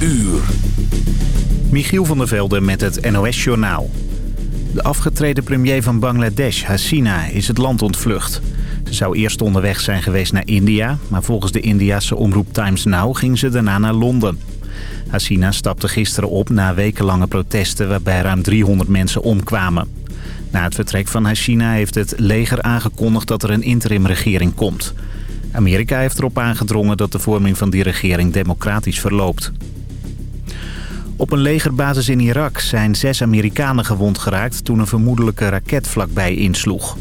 uur. Michiel van der Velde met het NOS-journaal. De afgetreden premier van Bangladesh, Hasina, is het land ontvlucht. Ze zou eerst onderweg zijn geweest naar India... maar volgens de Indiase omroep Times Now ging ze daarna naar Londen. Hasina stapte gisteren op na wekenlange protesten... waarbij ruim 300 mensen omkwamen. Na het vertrek van Hasina heeft het leger aangekondigd dat er een interimregering komt... Amerika heeft erop aangedrongen dat de vorming van die regering democratisch verloopt. Op een legerbasis in Irak zijn zes Amerikanen gewond geraakt toen een vermoedelijke raket vlakbij insloeg.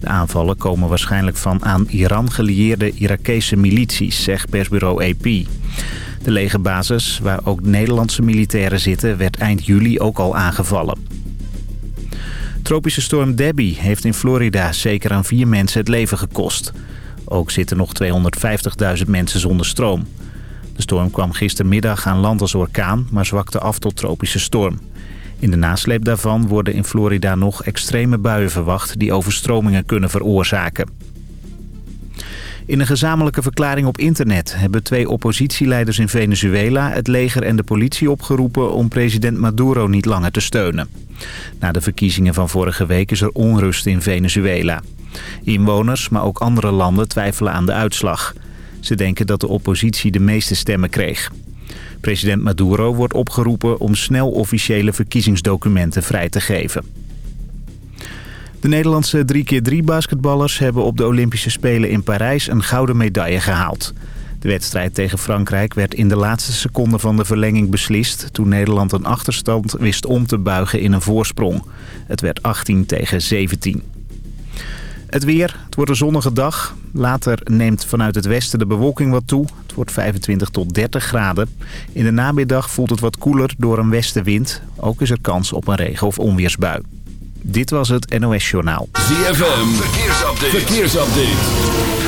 De aanvallen komen waarschijnlijk van aan Iran gelieerde Irakese milities, zegt persbureau AP. De legerbasis, waar ook Nederlandse militairen zitten, werd eind juli ook al aangevallen. Tropische storm Debbie heeft in Florida zeker aan vier mensen het leven gekost. Ook zitten nog 250.000 mensen zonder stroom. De storm kwam gistermiddag aan land als orkaan, maar zwakte af tot tropische storm. In de nasleep daarvan worden in Florida nog extreme buien verwacht... die overstromingen kunnen veroorzaken. In een gezamenlijke verklaring op internet hebben twee oppositieleiders in Venezuela... het leger en de politie opgeroepen om president Maduro niet langer te steunen. Na de verkiezingen van vorige week is er onrust in Venezuela. Inwoners, maar ook andere landen twijfelen aan de uitslag. Ze denken dat de oppositie de meeste stemmen kreeg. President Maduro wordt opgeroepen om snel officiële verkiezingsdocumenten vrij te geven. De Nederlandse 3x3 basketballers hebben op de Olympische Spelen in Parijs een gouden medaille gehaald. De wedstrijd tegen Frankrijk werd in de laatste seconde van de verlenging beslist... toen Nederland een achterstand wist om te buigen in een voorsprong. Het werd 18 tegen 17. Het weer, het wordt een zonnige dag. Later neemt vanuit het westen de bewolking wat toe. Het wordt 25 tot 30 graden. In de namiddag voelt het wat koeler door een westenwind. Ook is er kans op een regen- of onweersbui. Dit was het NOS Journaal. ZFM, verkeersupdate. verkeersupdate.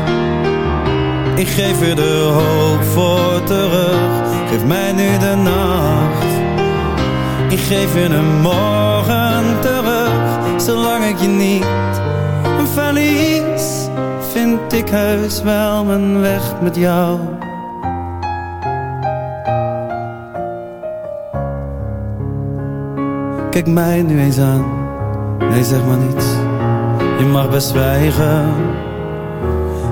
ik geef je de hoop voor terug. Geef mij nu de nacht. Ik geef je een morgen terug. Zolang ik je niet verlies Vind ik heus wel mijn weg met jou. Kijk mij nu eens aan. Nee zeg maar niets. Je mag best zwijgen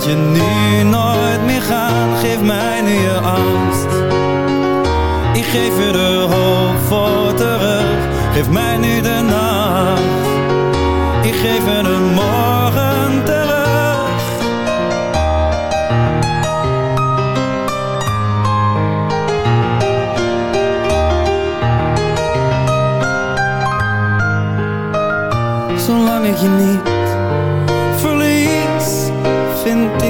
dat je nu nooit meer gaat, Geef mij nu je angst. Ik geef je de hoop voor terug Geef mij nu de nacht. Ik geef je een morgen terug. Zolang ik je niet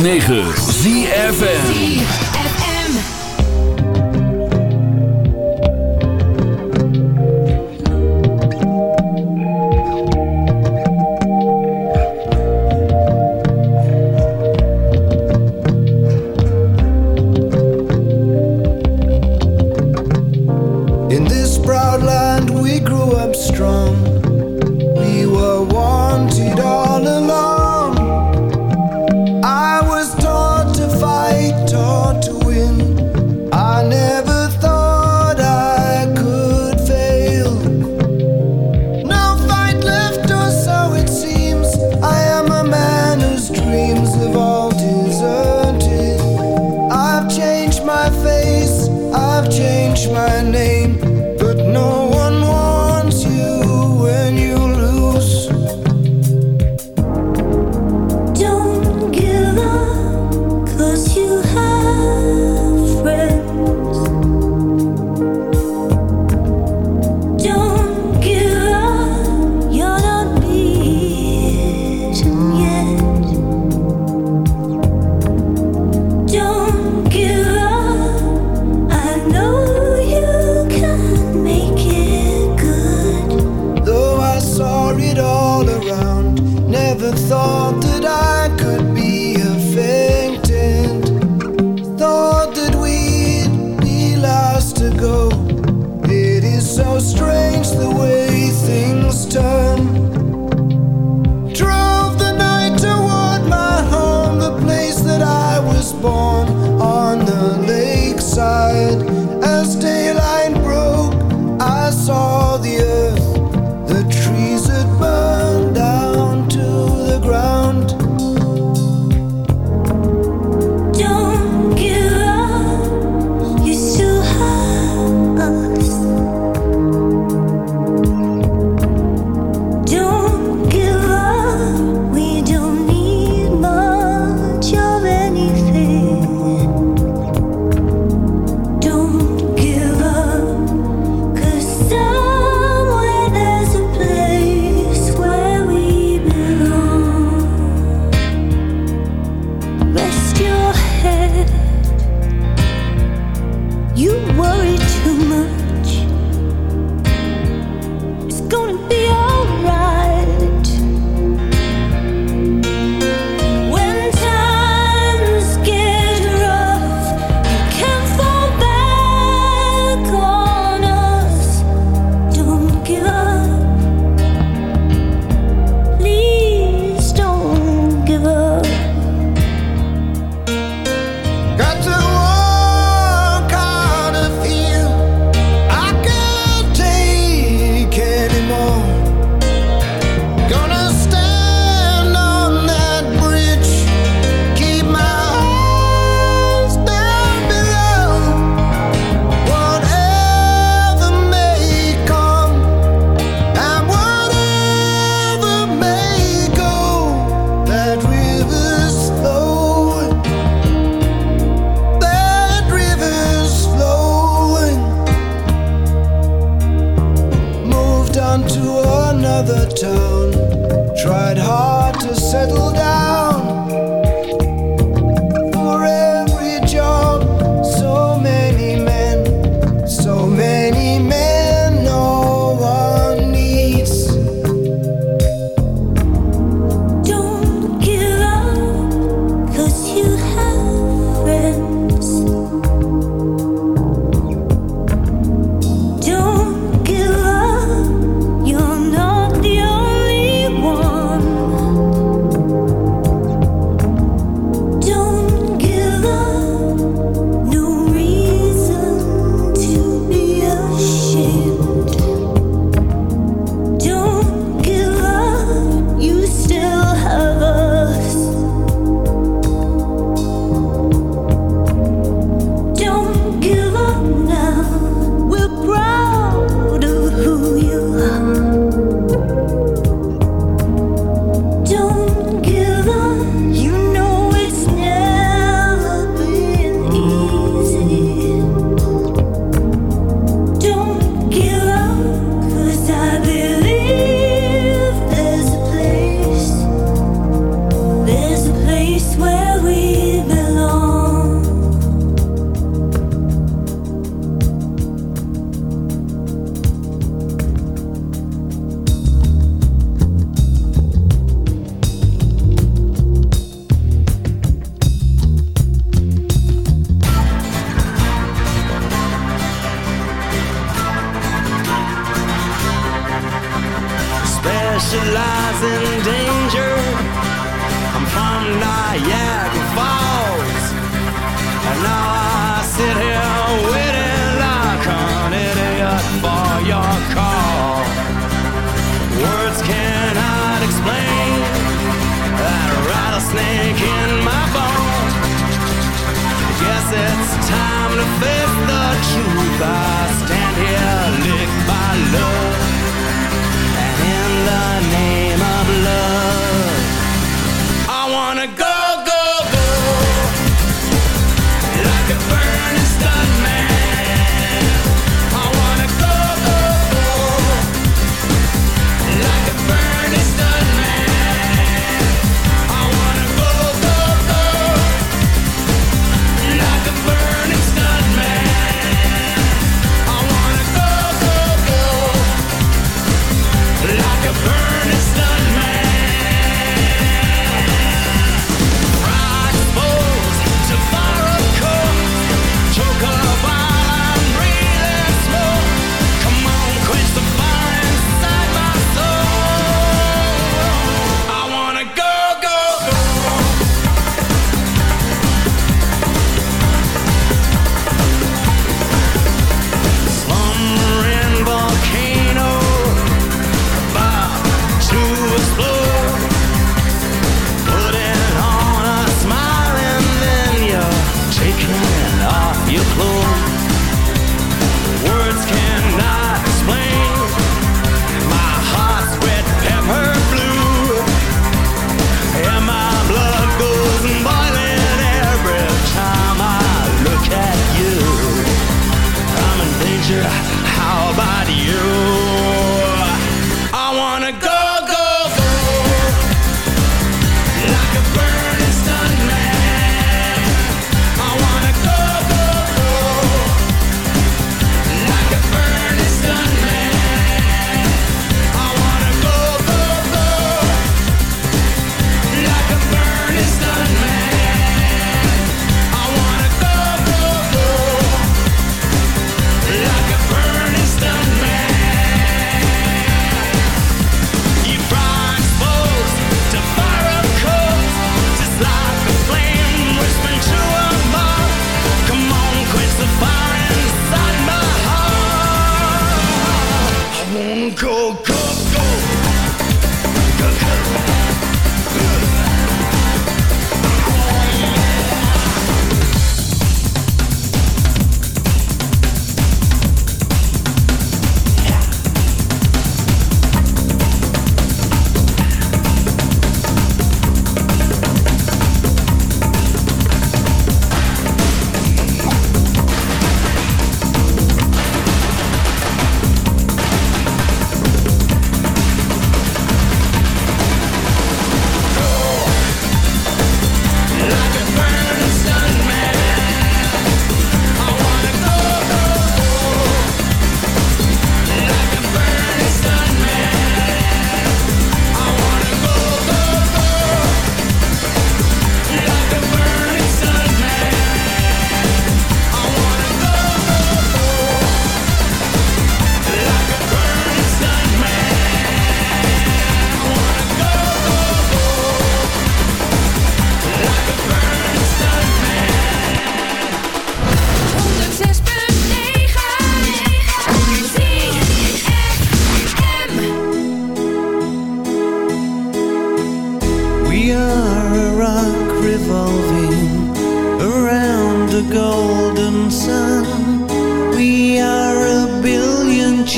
106.9 ZFN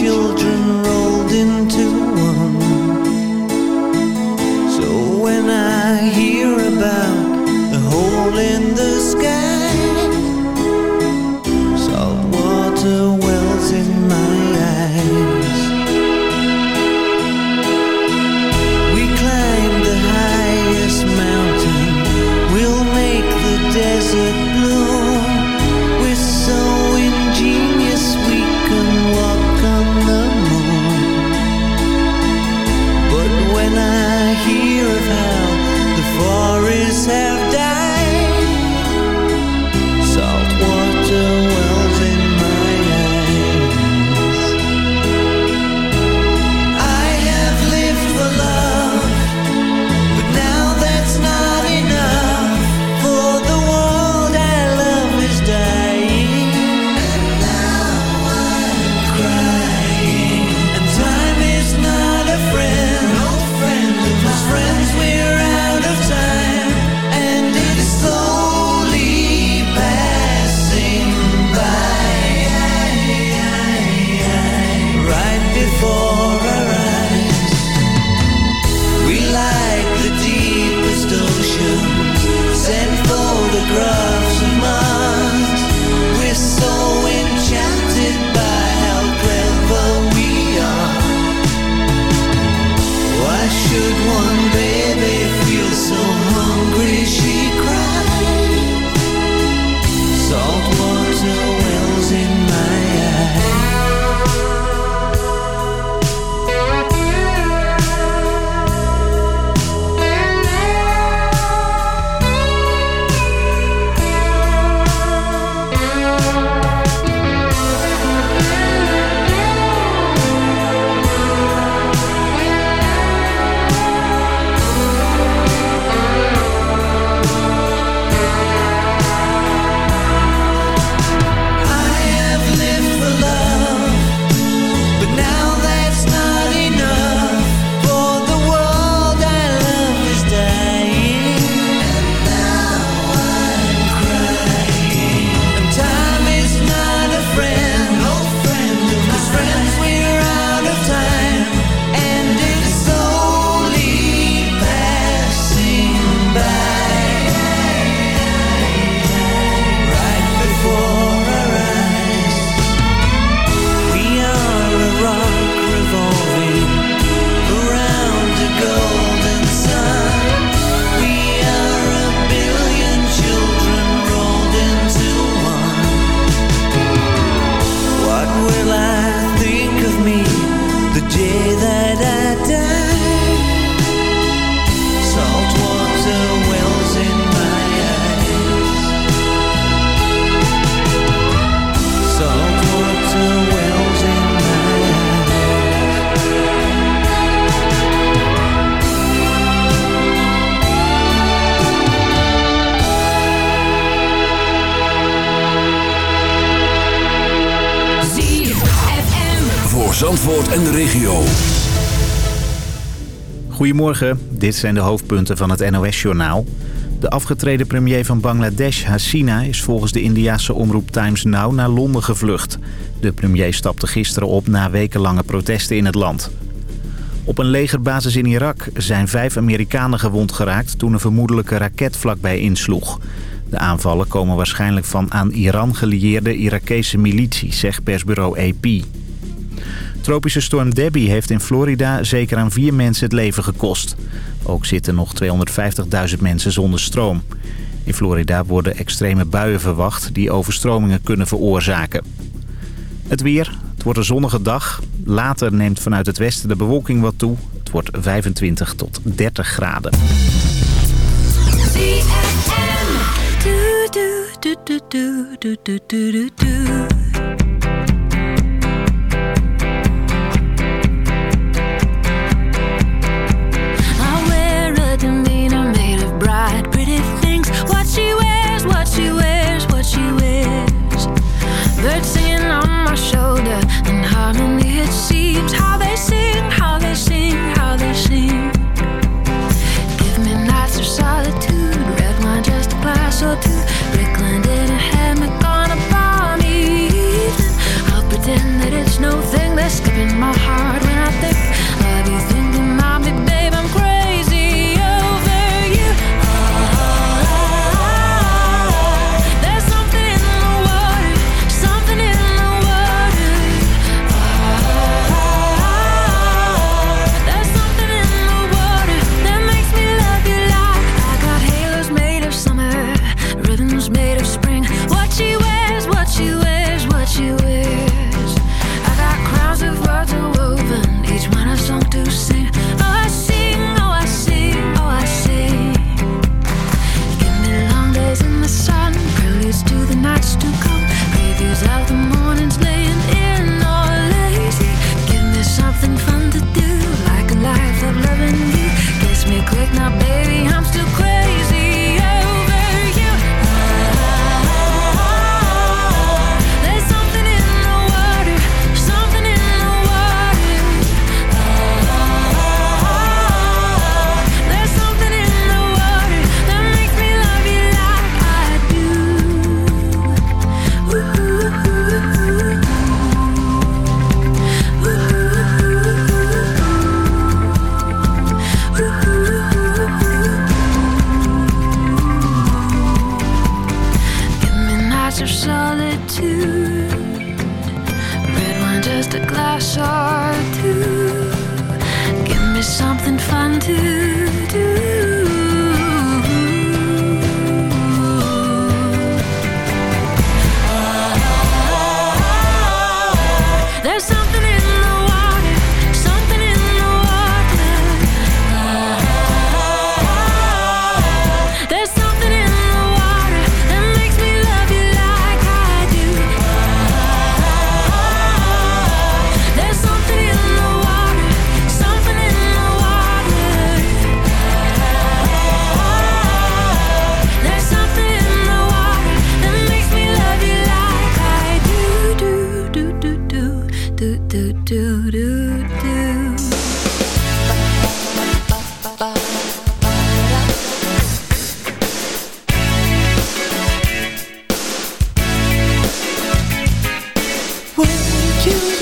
children. Goedemorgen, dit zijn de hoofdpunten van het NOS-journaal. De afgetreden premier van Bangladesh, Hasina, is volgens de Indiase omroep Times Now naar Londen gevlucht. De premier stapte gisteren op na wekenlange protesten in het land. Op een legerbasis in Irak zijn vijf Amerikanen gewond geraakt toen een vermoedelijke raket vlakbij insloeg. De aanvallen komen waarschijnlijk van aan Iran gelieerde Irakese militie, zegt persbureau AP. Tropische storm Debbie heeft in Florida zeker aan vier mensen het leven gekost. Ook zitten nog 250.000 mensen zonder stroom. In Florida worden extreme buien verwacht die overstromingen kunnen veroorzaken. Het weer. Het wordt een zonnige dag. Later neemt vanuit het westen de bewolking wat toe. Het wordt 25 tot 30 graden. you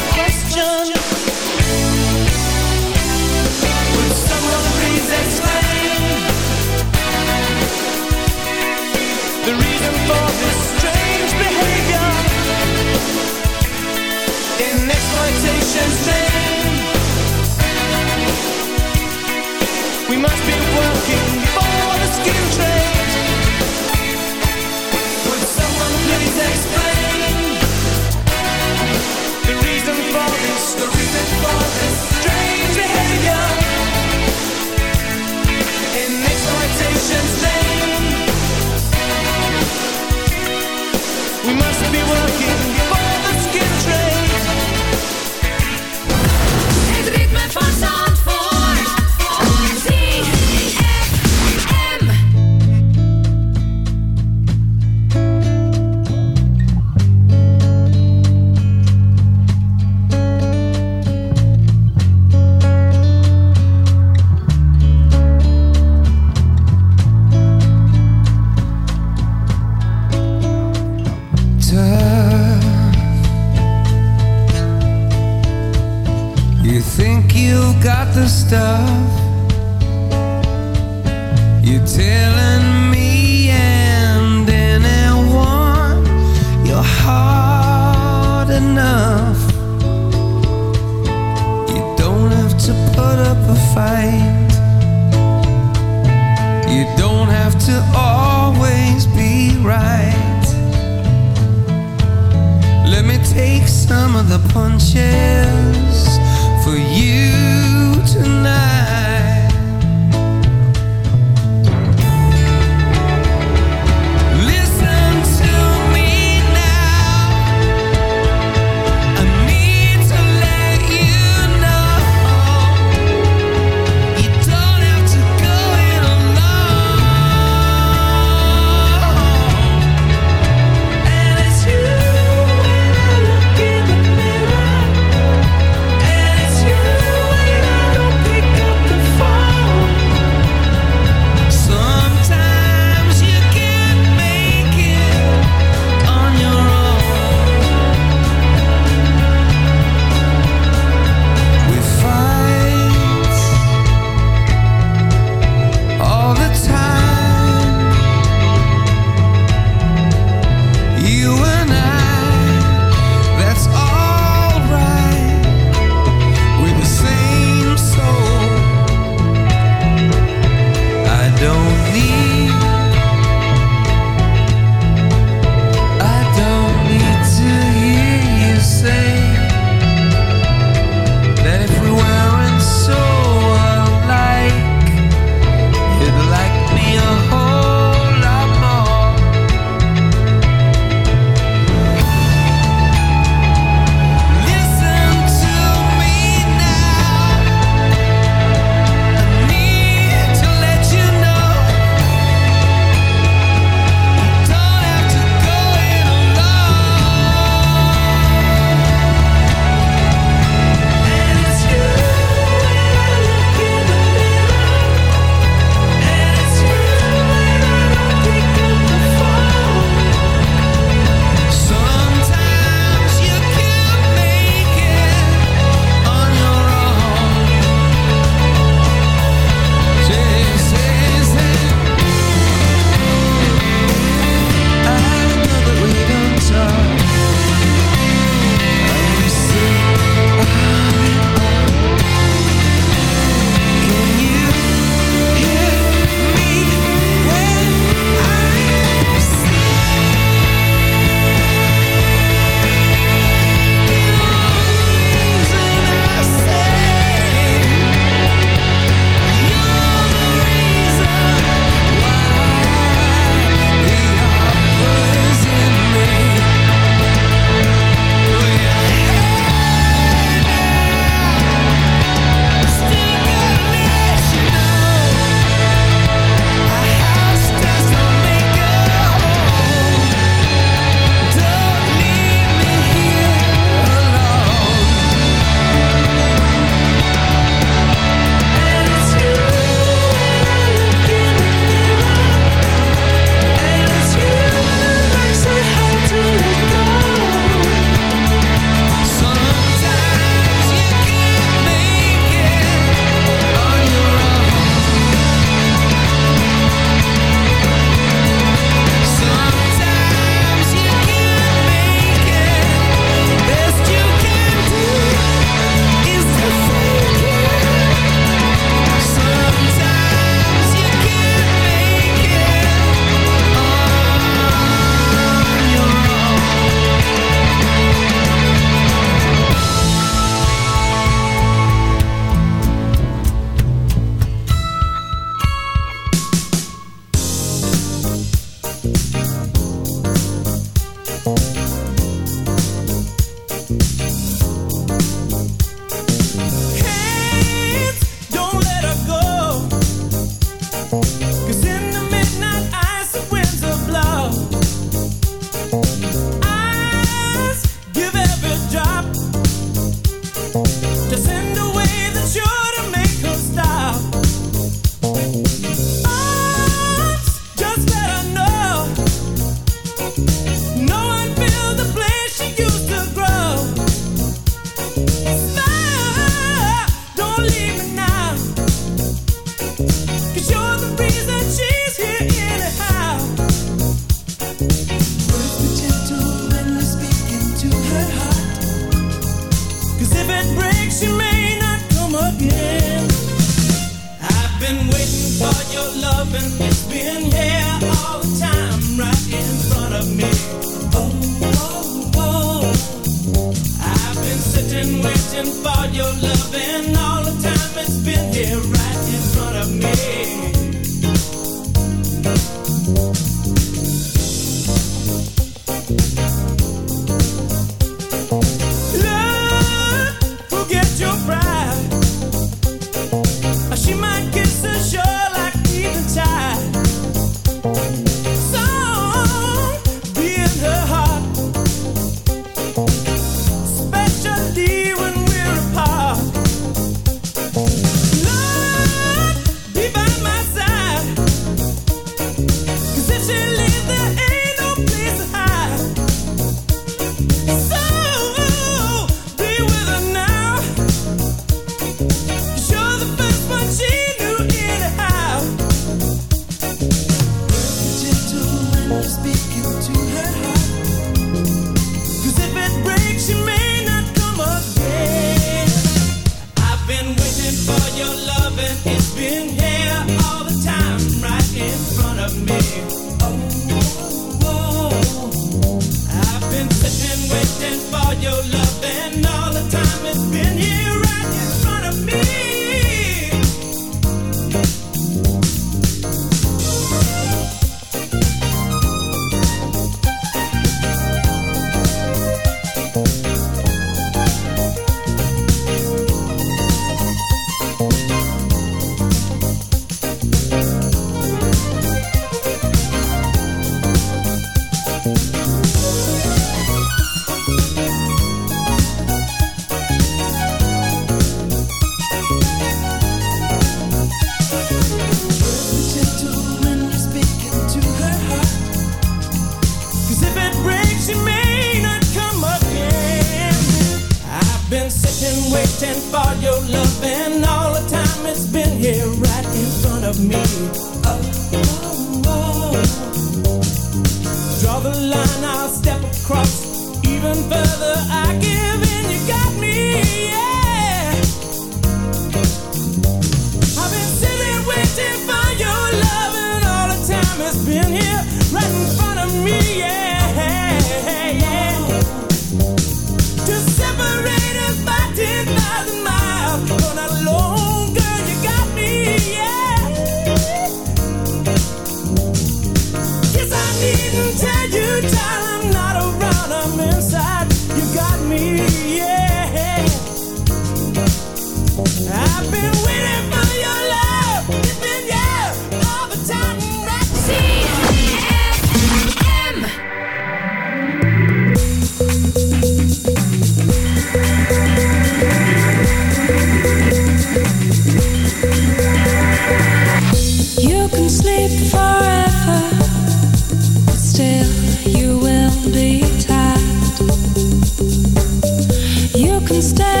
Stay.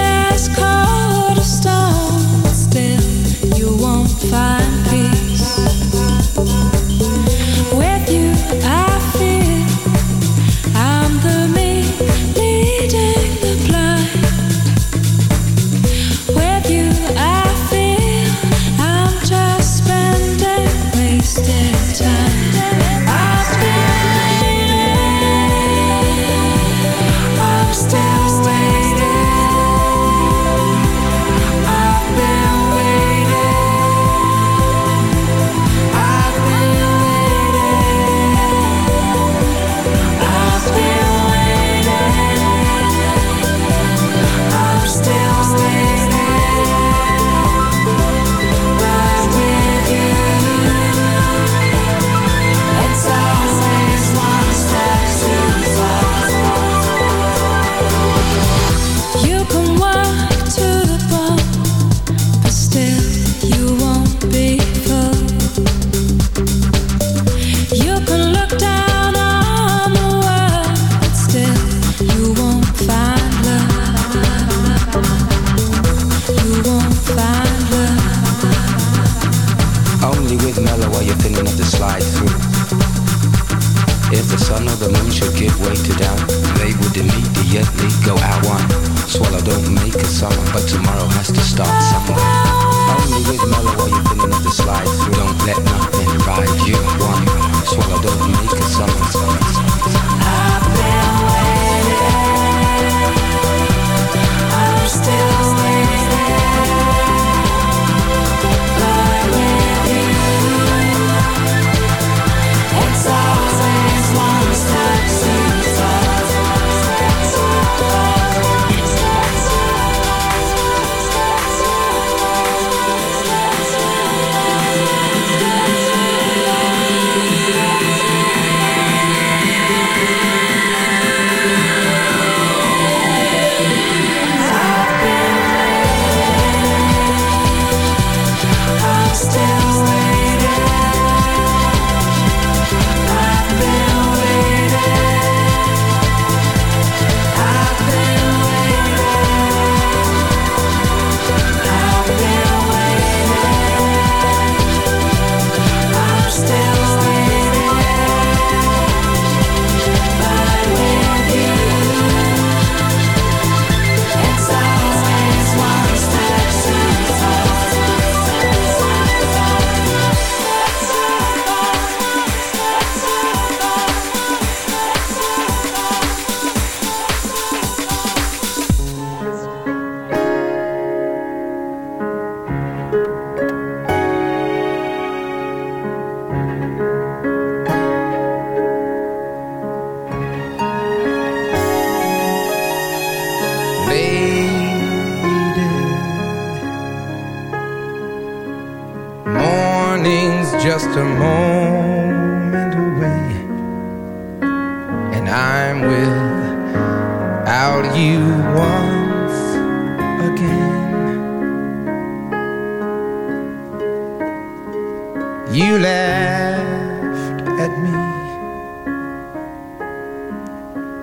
You laughed at me.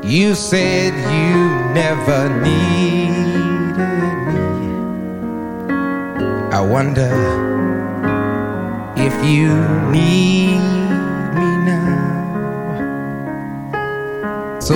You said you never needed me. I wonder if you need me now. So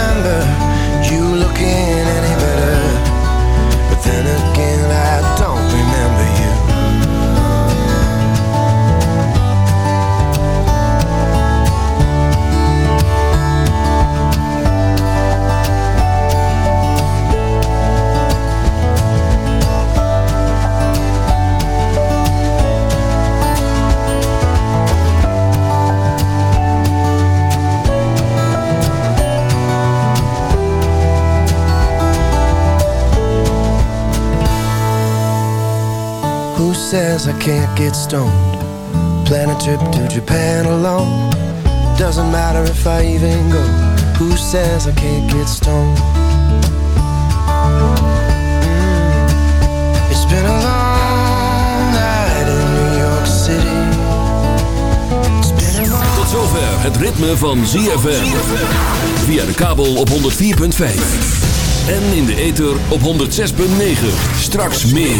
says I can't get stoned Plan a trip to Japan alone Doesn't matter if I even go Who says I can't get stoned? Mm. It's been a long night in New York City It's been a long... Tot zover het ritme van ZFM Via de kabel op 104.5 en in de ether op 106.9. Straks meer.